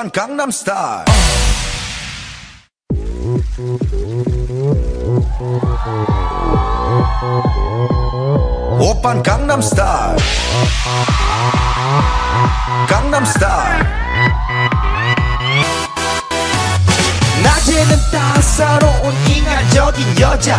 오빤 강남스타일. 오빤 강남스타일. 강남스타일. 낮에는 따사로운 인간적인 여자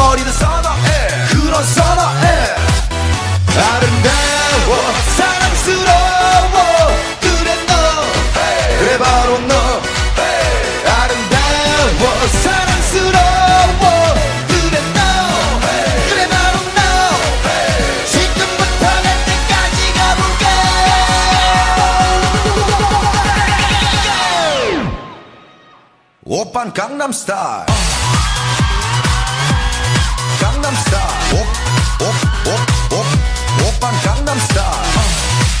오빤 강남 스타일 강남 스타일 옵옵옵옵 오빤 강남 스타일 강남스타일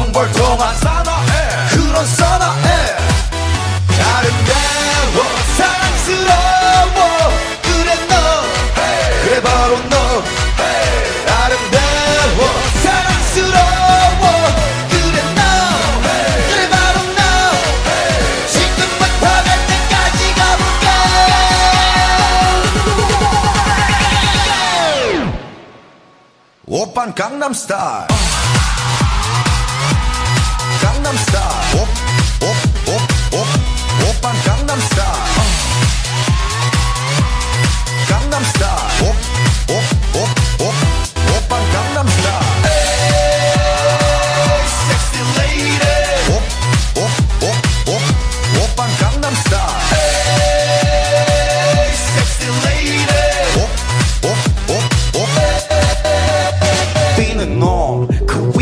오빤 강남스타일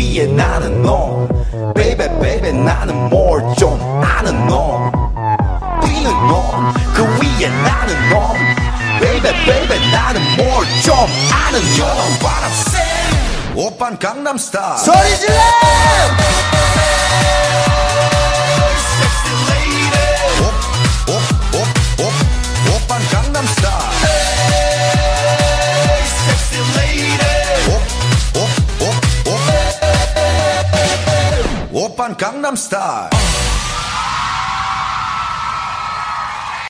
위에 나는 놈 baby baby 나는 뭘 좀 아는 놈 뛰는 놈 그 위에 나는 놈 baby baby 나는 뭘 좀 아는 놈 You know what I'm saying? 오빤 강남스타일. 소리 질러! Gangnam Style.